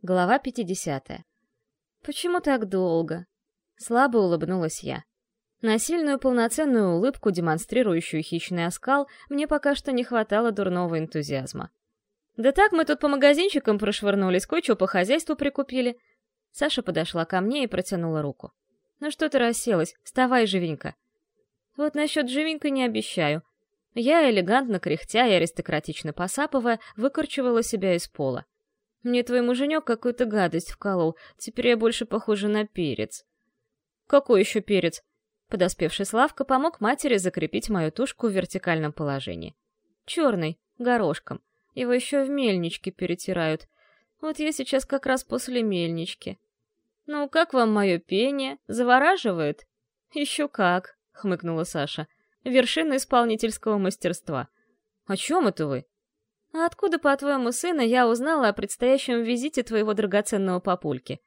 Глава 50. «Почему так долго?» Слабо улыбнулась я. На сильную полноценную улыбку, демонстрирующую хищный оскал, мне пока что не хватало дурного энтузиазма. «Да так, мы тут по магазинчикам прошвырнулись, кое-что по хозяйству прикупили». Саша подошла ко мне и протянула руку. «Ну что ты расселась? Вставай живенько». «Вот насчет живенько не обещаю». Я, элегантно кряхтя и аристократично посапывая, выкорчевала себя из пола. Мне твой муженек какую-то гадость вколол, теперь я больше похожа на перец. Какой еще перец? Подоспевший Славка помог матери закрепить мою тушку в вертикальном положении. Черный, горошком. Его еще в мельничке перетирают. Вот я сейчас как раз после мельнички. Ну, как вам мое пение? Завораживает? Еще как, хмыкнула Саша. Вершина исполнительского мастерства. О чем это вы? А откуда, по-твоему, сына, я узнала о предстоящем визите твоего драгоценного папульки?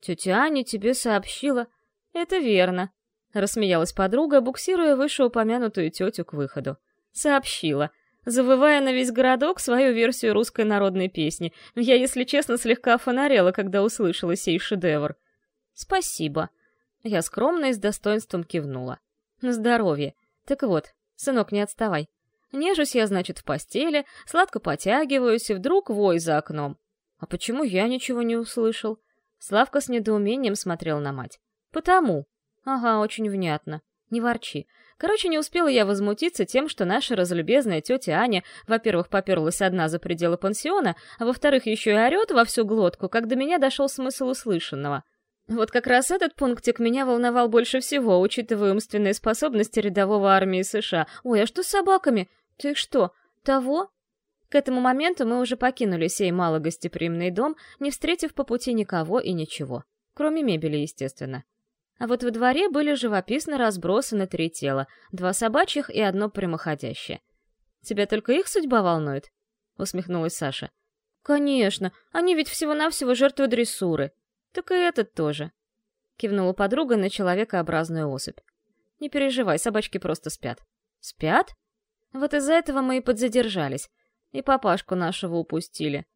Тетя Аня тебе сообщила. Это верно, рассмеялась подруга, буксируя вышеупомянутую тетю к выходу. Сообщила, завывая на весь городок свою версию русской народной песни. Я, если честно, слегка фонарела, когда услышала сей шедевр. Спасибо. Я скромно и с достоинством кивнула. На здоровье. Так вот, сынок, не отставай. Нежусь я, значит, в постели, сладко потягиваюсь, и вдруг вой за окном. А почему я ничего не услышал? Славка с недоумением смотрел на мать. Потому. Ага, очень внятно. Не ворчи. Короче, не успела я возмутиться тем, что наша разлюбезная тетя Аня, во-первых, поперлась одна за пределы пансиона, а во-вторых, еще и орет во всю глотку, как до меня дошел смысл услышанного. Вот как раз этот пунктик меня волновал больше всего, учитывая умственные способности рядового армии США. Ой, а что с собаками? «Ты что, того?» К этому моменту мы уже покинули сей малогостеприимный дом, не встретив по пути никого и ничего. Кроме мебели, естественно. А вот во дворе были живописно разбросаны три тела, два собачьих и одно прямоходящее. «Тебя только их судьба волнует?» — усмехнулась Саша. «Конечно, они ведь всего-навсего жертвы дрессуры. Так и этот тоже», — кивнула подруга на человекообразную особь. «Не переживай, собачки просто спят». «Спят?» Вот из-за этого мы и подзадержались. И папашку нашего упустили.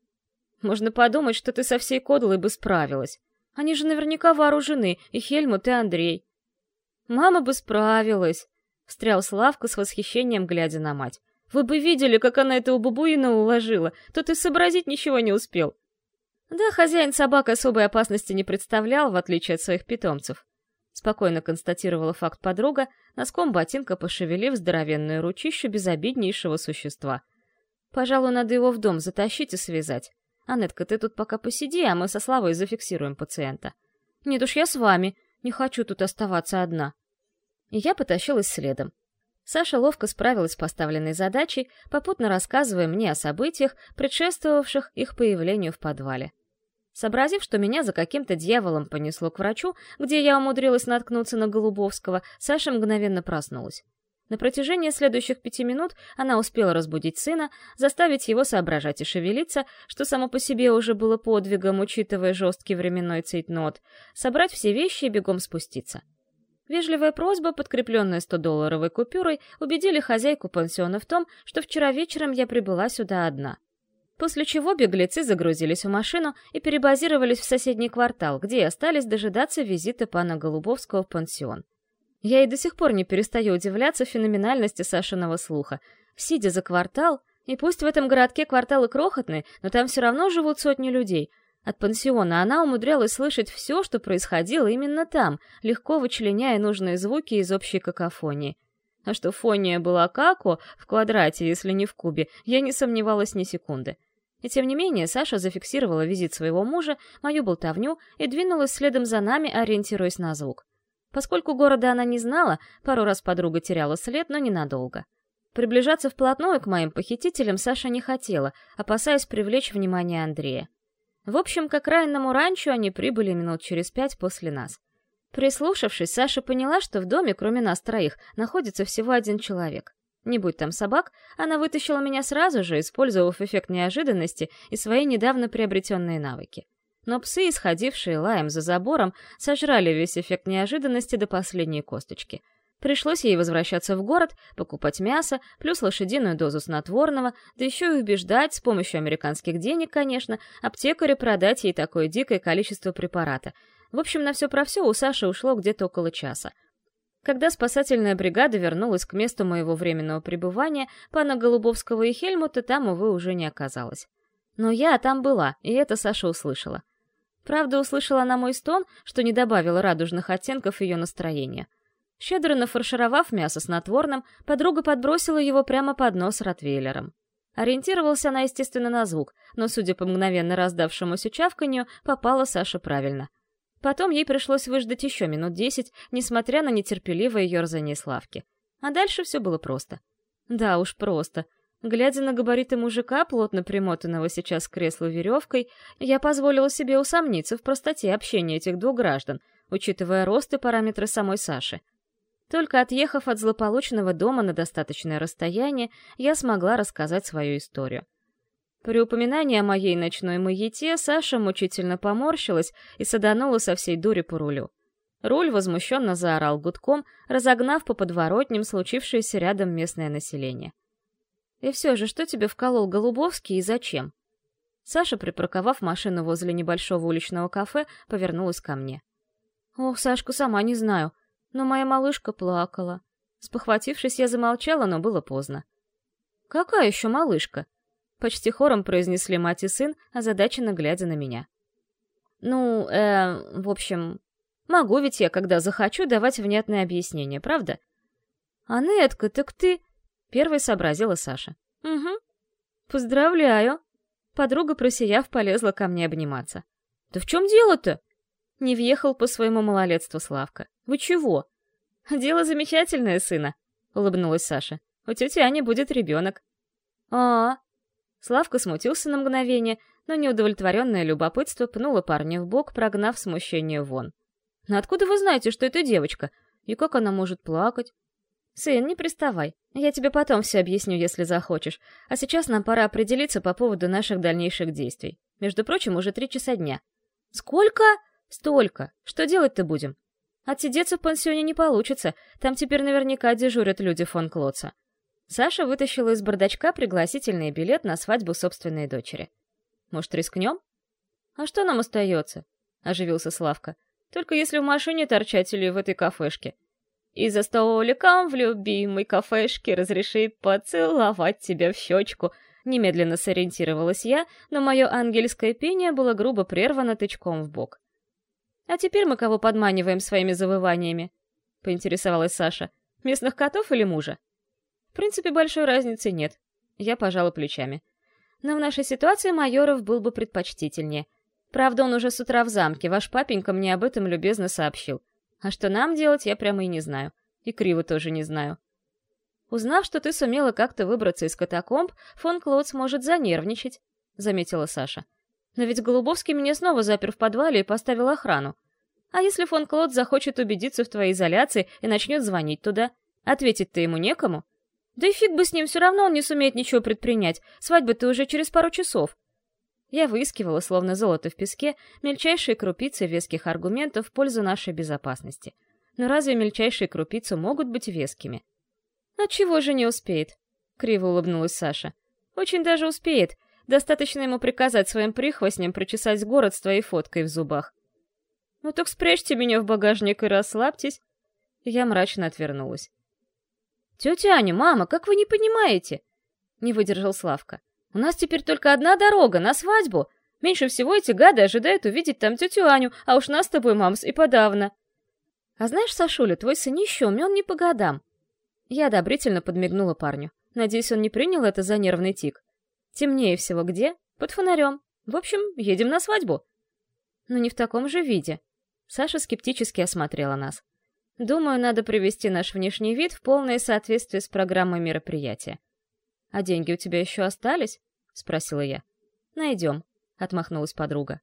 Можно подумать, что ты со всей кодлой бы справилась. Они же наверняка вооружены, и Хельмут, и Андрей. Мама бы справилась, — встрял Славка с восхищением, глядя на мать. Вы бы видели, как она этого бабуина уложила, то ты сообразить ничего не успел. Да, хозяин собак особой опасности не представлял, в отличие от своих питомцев. Спокойно констатировала факт подруга, носком ботинка пошевелив здоровенную ручищу безобиднейшего существа. «Пожалуй, надо его в дом затащить и связать. Анетка, ты тут пока посиди, а мы со Славой зафиксируем пациента». «Нет уж, я с вами. Не хочу тут оставаться одна». И я потащилась следом. Саша ловко справилась с поставленной задачей, попутно рассказывая мне о событиях, предшествовавших их появлению в подвале. Сообразив, что меня за каким-то дьяволом понесло к врачу, где я умудрилась наткнуться на Голубовского, Саша мгновенно проснулась. На протяжении следующих пяти минут она успела разбудить сына, заставить его соображать и шевелиться, что само по себе уже было подвигом, учитывая жесткий временной цейтнот, собрать все вещи и бегом спуститься. Вежливая просьба, подкрепленная 100-долларовой купюрой, убедили хозяйку пансиона в том, что вчера вечером я прибыла сюда одна. После чего беглецы загрузились в машину и перебазировались в соседний квартал, где и остались дожидаться визита пана Голубовского в пансион. Я и до сих пор не перестаю удивляться феноменальности Сашиного слуха. Сидя за квартал, и пусть в этом городке кварталы крохотные, но там все равно живут сотни людей. От пансиона она умудрялась слышать все, что происходило именно там, легко вычленяя нужные звуки из общей какофонии. А что фония была како в квадрате, если не в кубе, я не сомневалась ни секунды. И тем не менее Саша зафиксировала визит своего мужа, мою болтовню и двинулась следом за нами, ориентируясь на звук. Поскольку города она не знала, пару раз подруга теряла след, но ненадолго. Приближаться вплотную к моим похитителям Саша не хотела, опасаясь привлечь внимание Андрея. В общем, к окраинному ранчо они прибыли минут через пять после нас. Прислушавшись, Саша поняла, что в доме, кроме нас троих, находится всего один человек. Не будь там собак, она вытащила меня сразу же, использовав эффект неожиданности и свои недавно приобретенные навыки. Но псы, исходившие лаем за забором, сожрали весь эффект неожиданности до последней косточки. Пришлось ей возвращаться в город, покупать мясо, плюс лошадиную дозу снотворного, да еще и убеждать, с помощью американских денег, конечно, аптекаря продать ей такое дикое количество препарата. В общем, на все про все у Саши ушло где-то около часа. Когда спасательная бригада вернулась к месту моего временного пребывания, пана Голубовского и Хельмута там, увы, уже не оказалось. Но я там была, и это Саша услышала. Правда, услышала она мой стон, что не добавило радужных оттенков ее настроения. Щедро нафаршировав мясо снотворным, подруга подбросила его прямо под нос Ротвейлером. Ориентировался она, естественно, на звук, но, судя по мгновенно раздавшемуся чавканью, попала Саша правильно. Потом ей пришлось выждать еще минут десять, несмотря на нетерпеливое ерзание Славки. А дальше все было просто. Да уж, просто. Глядя на габариты мужика, плотно примотанного сейчас к креслу веревкой, я позволила себе усомниться в простоте общения этих двух граждан, учитывая рост и параметры самой Саши. Только отъехав от злополучного дома на достаточное расстояние, я смогла рассказать свою историю. При упоминании о моей ночной маяте Саша мучительно поморщилась и саданула со всей дури по рулю. Руль возмущенно заорал гудком, разогнав по подворотням случившееся рядом местное население. И все же, что тебе вколол Голубовский и зачем? Саша, припарковав машину возле небольшого уличного кафе, повернулась ко мне. Ох, Сашку, сама не знаю, но моя малышка плакала. Спохватившись, я замолчала, но было поздно. «Какая еще малышка?» Почти хором произнесли мать и сын, озадаченно глядя на меня. «Ну, э, в общем, могу ведь я, когда захочу, давать внятное объяснение, правда?» «А Нетка, так ты...» Первой сообразила Саша. «Угу. Поздравляю!» Подруга, просияв, полезла ко мне обниматься. «Да в чем дело-то?» Не въехал по своему малолетству Славка. «Вы чего?» «Дело замечательное, сына», — улыбнулась Саша. «У тети Ани будет ребенок». «А, Славка смутился на мгновение, но неудовлетворенное любопытство пнуло парня в бок, прогнав смущение вон. «Но откуда вы знаете, что это девочка? И как она может плакать?» «Сын, не приставай. Я тебе потом все объясню, если захочешь. А сейчас нам пора определиться по поводу наших дальнейших действий. Между прочим, уже три часа дня». «Сколько?» «Столько. Что делать-то будем?» «Отсидеться в пансионе не получится. Там теперь наверняка дежурят люди фон Клоца». Саша вытащила из бардачка пригласительный билет на свадьбу собственной дочери. «Может, рискнем?» «А что нам остается?» — оживился Славка. «Только если в машине торчать или в этой кафешке. И за столиком в любимой кафешке разреши поцеловать тебя в щечку. Немедленно сориентировалась я, но мое ангельское пение было грубо прервано тычком в бок. «А теперь мы кого подманиваем своими завываниями?» — поинтересовалась Саша. «Местных котов или мужа?» В принципе, большой разницы нет. Я пожала плечами. Но в нашей ситуации Майоров был бы предпочтительнее. Правда, он уже с утра в замке, ваш папенька мне об этом любезно сообщил. А что нам делать, я прямо и не знаю. И Криво тоже не знаю. Узнав, что ты сумела как-то выбраться из катакомб, фон Клод сможет занервничать, — заметила Саша. Но ведь Голубовский меня снова запер в подвале и поставил охрану. А если фон Клод захочет убедиться в твоей изоляции и начнет звонить туда? Ответить-то ему некому. Да и фиг бы с ним, все равно он не сумеет ничего предпринять. Свадьба-то уже через пару часов. Я выискивала, словно золото в песке, мельчайшие крупицы веских аргументов в пользу нашей безопасности. Но разве мельчайшие крупицы могут быть вескими? «А чего же не успеет?» — криво улыбнулась Саша. «Очень даже успеет. Достаточно ему приказать своим прихвостням прочесать город с твоей фоткой в зубах». «Ну так спрячьте меня в багажник и расслабьтесь». Я мрачно отвернулась. «Тетя Аня, мама, как вы не понимаете?» — не выдержал Славка. У нас теперь только одна дорога, на свадьбу. Меньше всего эти гады ожидают увидеть там тетю Аню, а уж нас с тобой, мамс, и подавно. А знаешь, Сашуля, твой сынище умен не по годам. Я одобрительно подмигнула парню. Надеюсь, он не принял это за нервный тик. Темнее всего где? Под фонарем. В общем, едем на свадьбу. Но не в таком же виде. Саша скептически осмотрела нас. Думаю, надо привести наш внешний вид в полное соответствие с программой мероприятия. «А деньги у тебя еще остались?» — спросила я. «Найдем», — отмахнулась подруга.